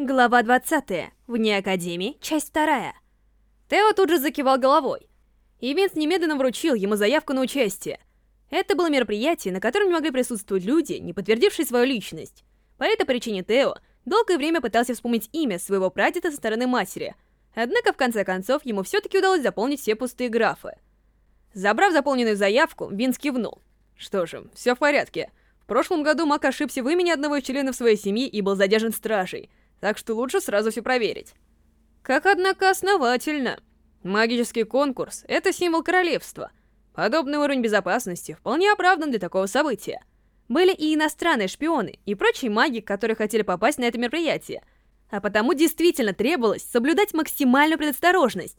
Глава 20. Вне Академии, часть 2. Тео тут же закивал головой. И Винс немедленно вручил ему заявку на участие. Это было мероприятие, на котором не могли присутствовать люди, не подтвердившие свою личность. По этой причине Тео долгое время пытался вспомнить имя своего прадеда со стороны матери. Однако, в конце концов, ему все-таки удалось заполнить все пустые графы. Забрав заполненную заявку, Винс кивнул. Что же, все в порядке. В прошлом году Мак ошибся в имени одного из членов своей семьи и был задержан стражей так что лучше сразу все проверить. Как, однако, основательно. Магический конкурс — это символ королевства. Подобный уровень безопасности вполне оправдан для такого события. Были и иностранные шпионы, и прочие маги, которые хотели попасть на это мероприятие. А потому действительно требовалось соблюдать максимальную предосторожность.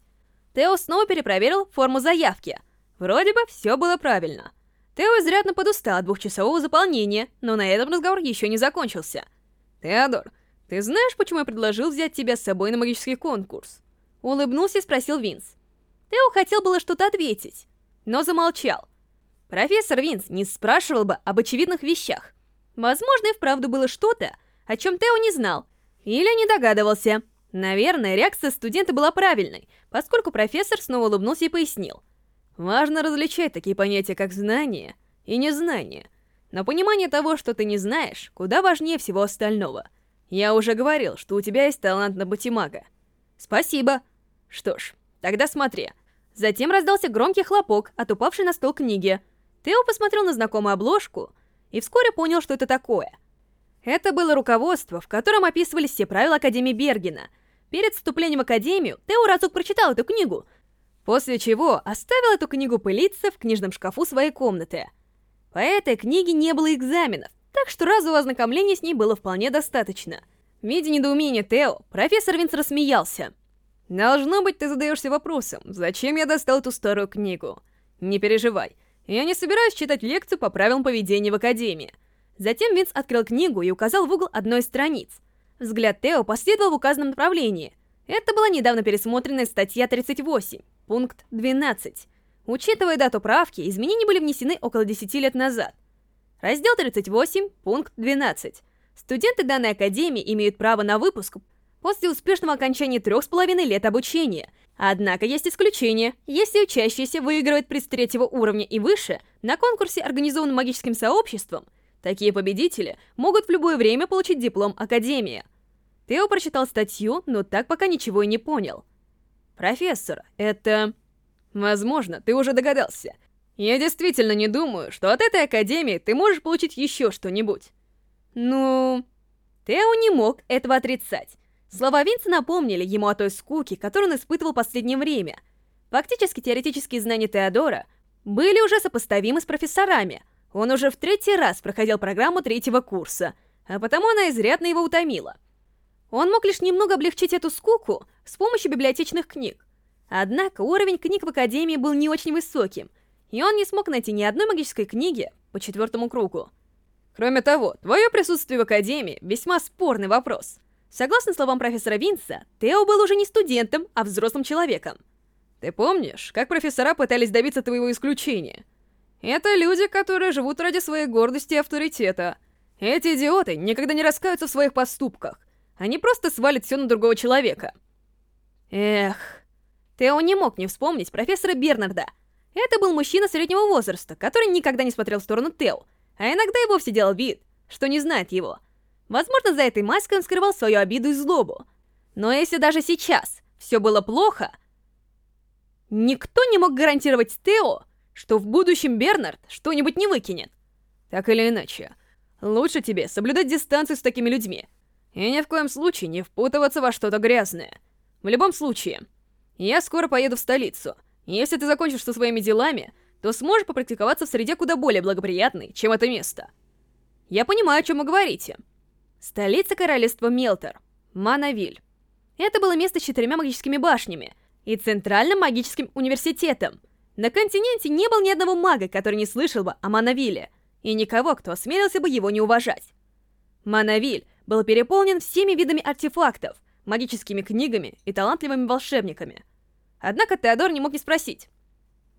Тео снова перепроверил форму заявки. Вроде бы все было правильно. Тео изрядно подустал от двухчасового заполнения, но на этом разговор еще не закончился. «Теодор, «Ты знаешь, почему я предложил взять тебя с собой на магический конкурс?» Улыбнулся и спросил Винс. Тео хотел было что-то ответить, но замолчал. Профессор Винс не спрашивал бы об очевидных вещах. Возможно, и вправду было что-то, о чем Тео не знал, или не догадывался. Наверное, реакция студента была правильной, поскольку профессор снова улыбнулся и пояснил. Важно различать такие понятия, как знание и незнание. Но понимание того, что ты не знаешь, куда важнее всего остального — я уже говорил, что у тебя есть талант на батимага. Спасибо. Что ж, тогда смотри. Затем раздался громкий хлопок от упавшей на стол книги. Тео посмотрел на знакомую обложку и вскоре понял, что это такое. Это было руководство, в котором описывались все правила Академии Бергена. Перед вступлением в Академию Тео разок прочитал эту книгу, после чего оставил эту книгу пылиться в книжном шкафу своей комнаты. По этой книге не было экзаменов, так что разового ознакомления с ней было вполне достаточно. Видя недоумение Тео, профессор Винс рассмеялся. «Должно быть, ты задаешься вопросом, зачем я достал эту старую книгу? Не переживай, я не собираюсь читать лекцию по правилам поведения в Академии». Затем Винс открыл книгу и указал в угол одной из страниц. Взгляд Тео последовал в указанном направлении. Это была недавно пересмотренная статья 38, пункт 12. Учитывая дату правки, изменения были внесены около 10 лет назад. Раздел 38, пункт 12. Студенты данной академии имеют право на выпуск после успешного окончания трех с половиной лет обучения. Однако есть исключение. Если учащийся выигрывает приз третьего уровня и выше на конкурсе, организованном магическим сообществом, такие победители могут в любое время получить диплом Академии. Тео прочитал статью, но так пока ничего и не понял. «Профессор, это...» «Возможно, ты уже догадался. Я действительно не думаю, что от этой академии ты можешь получить еще что-нибудь. Ну... Тео не мог этого отрицать. Слова Винца напомнили ему о той скуке, которую он испытывал в последнее время. Фактически теоретические знания Теодора были уже сопоставимы с профессорами. Он уже в третий раз проходил программу третьего курса, а потому она изрядно его утомила. Он мог лишь немного облегчить эту скуку с помощью библиотечных книг. Однако уровень книг в Академии был не очень высоким, и он не смог найти ни одной магической книги по четвертому кругу. Кроме того, твое присутствие в Академии — весьма спорный вопрос. Согласно словам профессора Винса, Тео был уже не студентом, а взрослым человеком. Ты помнишь, как профессора пытались добиться твоего исключения? Это люди, которые живут ради своей гордости и авторитета. Эти идиоты никогда не раскаются в своих поступках. Они просто свалят все на другого человека. Эх... Тео не мог не вспомнить профессора Бернарда, это был мужчина среднего возраста, который никогда не смотрел в сторону Тео, а иногда и вовсе делал вид, что не знает его. Возможно, за этой маской он скрывал свою обиду и злобу. Но если даже сейчас все было плохо, никто не мог гарантировать Тео, что в будущем Бернард что-нибудь не выкинет. Так или иначе, лучше тебе соблюдать дистанцию с такими людьми и ни в коем случае не впутываться во что-то грязное. В любом случае, я скоро поеду в столицу — если ты закончишь со своими делами, то сможешь попрактиковаться в среде куда более благоприятной, чем это место. Я понимаю, о чем вы говорите. Столица королевства Мелтор, Манавиль. Это было место с четырьмя магическими башнями и центральным магическим университетом. На континенте не было ни одного мага, который не слышал бы о Манавиле, и никого, кто осмелился бы его не уважать. Манавиль был переполнен всеми видами артефактов, магическими книгами и талантливыми волшебниками. Однако Теодор не мог не спросить.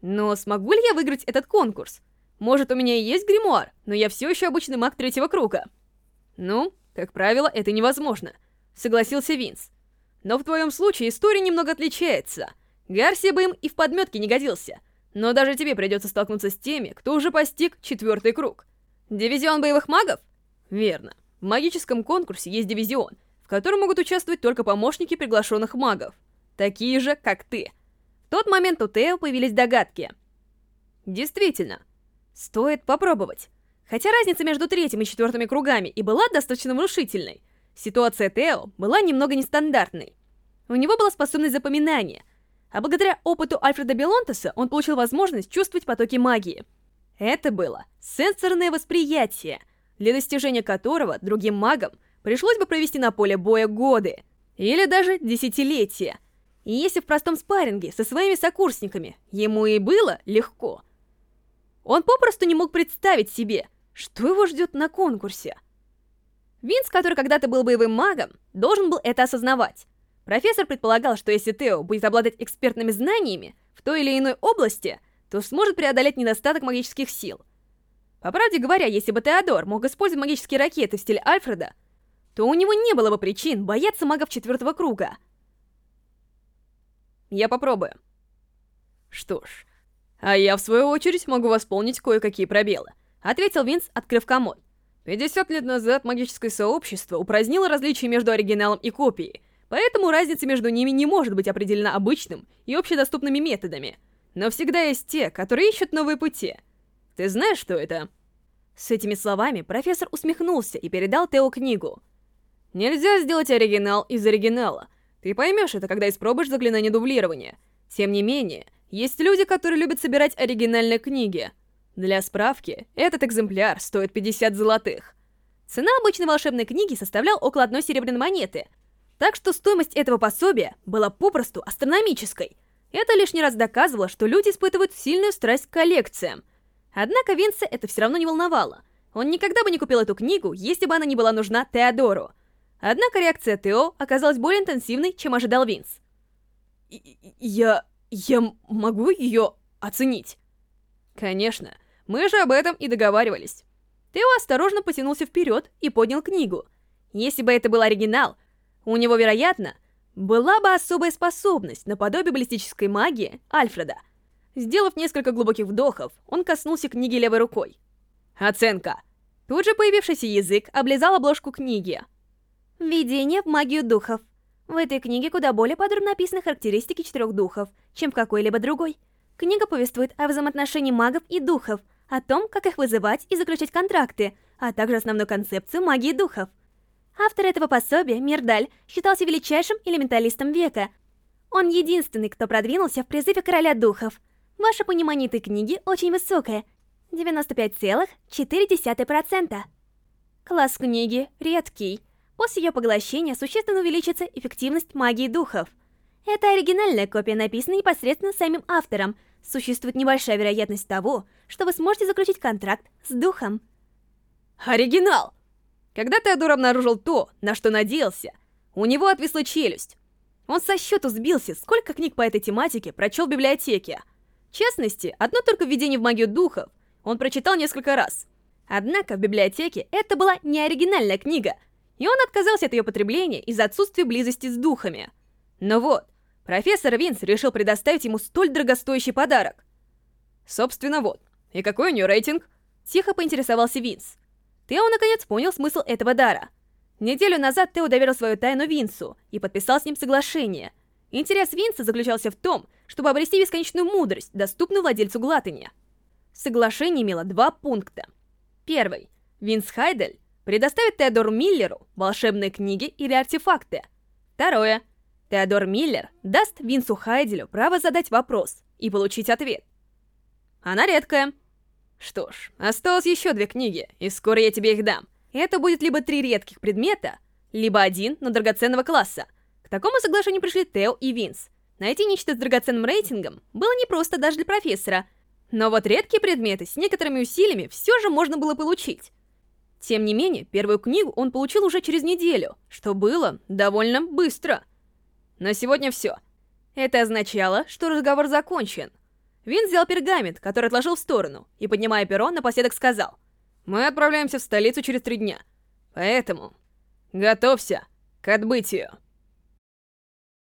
«Но смогу ли я выиграть этот конкурс? Может, у меня и есть гримуар, но я все еще обычный маг третьего круга?» «Ну, как правило, это невозможно. согласился Винс. «Но в твоем случае история немного отличается. Гарсия бы им и в подметке не годился. Но даже тебе придется столкнуться с теми, кто уже постиг четвертый круг. Дивизион боевых магов? Верно. В магическом конкурсе есть дивизион, в котором могут участвовать только помощники приглашенных магов. Такие же, как ты. В тот момент у Тео появились догадки. Действительно, стоит попробовать. Хотя разница между третьим и четвертыми кругами и была достаточно внушительной, ситуация Тео была немного нестандартной. У него была способность запоминания, а благодаря опыту Альфреда Белонтеса он получил возможность чувствовать потоки магии. Это было сенсорное восприятие, для достижения которого другим магам пришлось бы провести на поле боя годы, или даже десятилетия. И если в простом спарринге со своими сокурсниками ему и было легко, он попросту не мог представить себе, что его ждет на конкурсе. Винс, который когда-то был боевым магом, должен был это осознавать. Профессор предполагал, что если Тео будет обладать экспертными знаниями в той или иной области, то сможет преодолеть недостаток магических сил. По правде говоря, если бы Теодор мог использовать магические ракеты в стиле Альфреда, то у него не было бы причин бояться магов четвертого круга. Я попробую. Что ж, а я, в свою очередь, могу восполнить кое-какие пробелы, ответил Винс, открыв комод. 50 лет назад магическое сообщество упразднило различия между оригиналом и копией, Поэтому разница между ними не может быть определена обычным и общедоступными методами. Но всегда есть те, которые ищут новые пути. Ты знаешь, что это? С этими словами профессор усмехнулся и передал Тео книгу. Нельзя сделать оригинал из оригинала. Ты поймешь это, когда испробуешь заклинание дублирования. Тем не менее, есть люди, которые любят собирать оригинальные книги. Для справки, этот экземпляр стоит 50 золотых. Цена обычной волшебной книги составляла около одной серебряной монеты — так что стоимость этого пособия была попросту астрономической. Это лишний раз доказывало, что люди испытывают сильную страсть к коллекциям. Однако Винса это все равно не волновало. Он никогда бы не купил эту книгу, если бы она не была нужна Теодору. Однако реакция Тео оказалась более интенсивной, чем ожидал Винс. «Я... я могу ее оценить?» «Конечно. Мы же об этом и договаривались». Тео осторожно потянулся вперед и поднял книгу. Если бы это был оригинал, у него, вероятно, была бы особая способность наподобие баллистической магии Альфреда. Сделав несколько глубоких вдохов, он коснулся книги левой рукой. Оценка. Тут же появившийся язык облизал обложку книги. Введение в магию духов. В этой книге куда более подробно описаны характеристики четырех духов, чем в какой-либо другой. Книга повествует о взаимоотношении магов и духов, о том, как их вызывать и заключать контракты, а также основную концепцию магии духов. Автор этого пособия, Мирдаль, считался величайшим элементалистом века. Он единственный, кто продвинулся в призыве Короля Духов. Ваше понимание этой книги очень высокое — 95,4%. Класс книги редкий. После ее поглощения существенно увеличится эффективность магии духов. Это оригинальная копия, написанная непосредственно самим автором. Существует небольшая вероятность того, что вы сможете заключить контракт с духом. Оригинал! Когда Теодор обнаружил то, на что надеялся, у него отвисла челюсть. Он со счету сбился, сколько книг по этой тематике прочел в библиотеке. В частности, одно только введение в магию духов он прочитал несколько раз. Однако в библиотеке это была не оригинальная книга, и он отказался от ее потребления из-за отсутствия близости с духами. Но вот, профессор Винс решил предоставить ему столь дорогостоящий подарок. Собственно, вот. И какой у нее рейтинг? Тихо поинтересовался Винс. Тео наконец понял смысл этого дара. Неделю назад Тео доверил свою тайну Винсу и подписал с ним соглашение. Интерес Винса заключался в том, чтобы обрести бесконечную мудрость, доступную владельцу Глатани. Соглашение имело два пункта. Первый. Винс Хайдель предоставит Теодору Миллеру волшебные книги или артефакты. Второе. Теодор Миллер даст Винсу Хайделю право задать вопрос и получить ответ. Она редкая, что ж, осталось еще две книги, и скоро я тебе их дам. Это будет либо три редких предмета, либо один, но драгоценного класса. К такому соглашению пришли Тео и Винс. Найти нечто с драгоценным рейтингом было непросто даже для профессора, но вот редкие предметы с некоторыми усилиями все же можно было получить. Тем не менее, первую книгу он получил уже через неделю, что было довольно быстро. На сегодня все. Это означало, что разговор закончен. Вин взял пергамент, который отложил в сторону, и, поднимая перо, напоследок сказал. «Мы отправляемся в столицу через три дня. Поэтому... Готовься. К отбытию.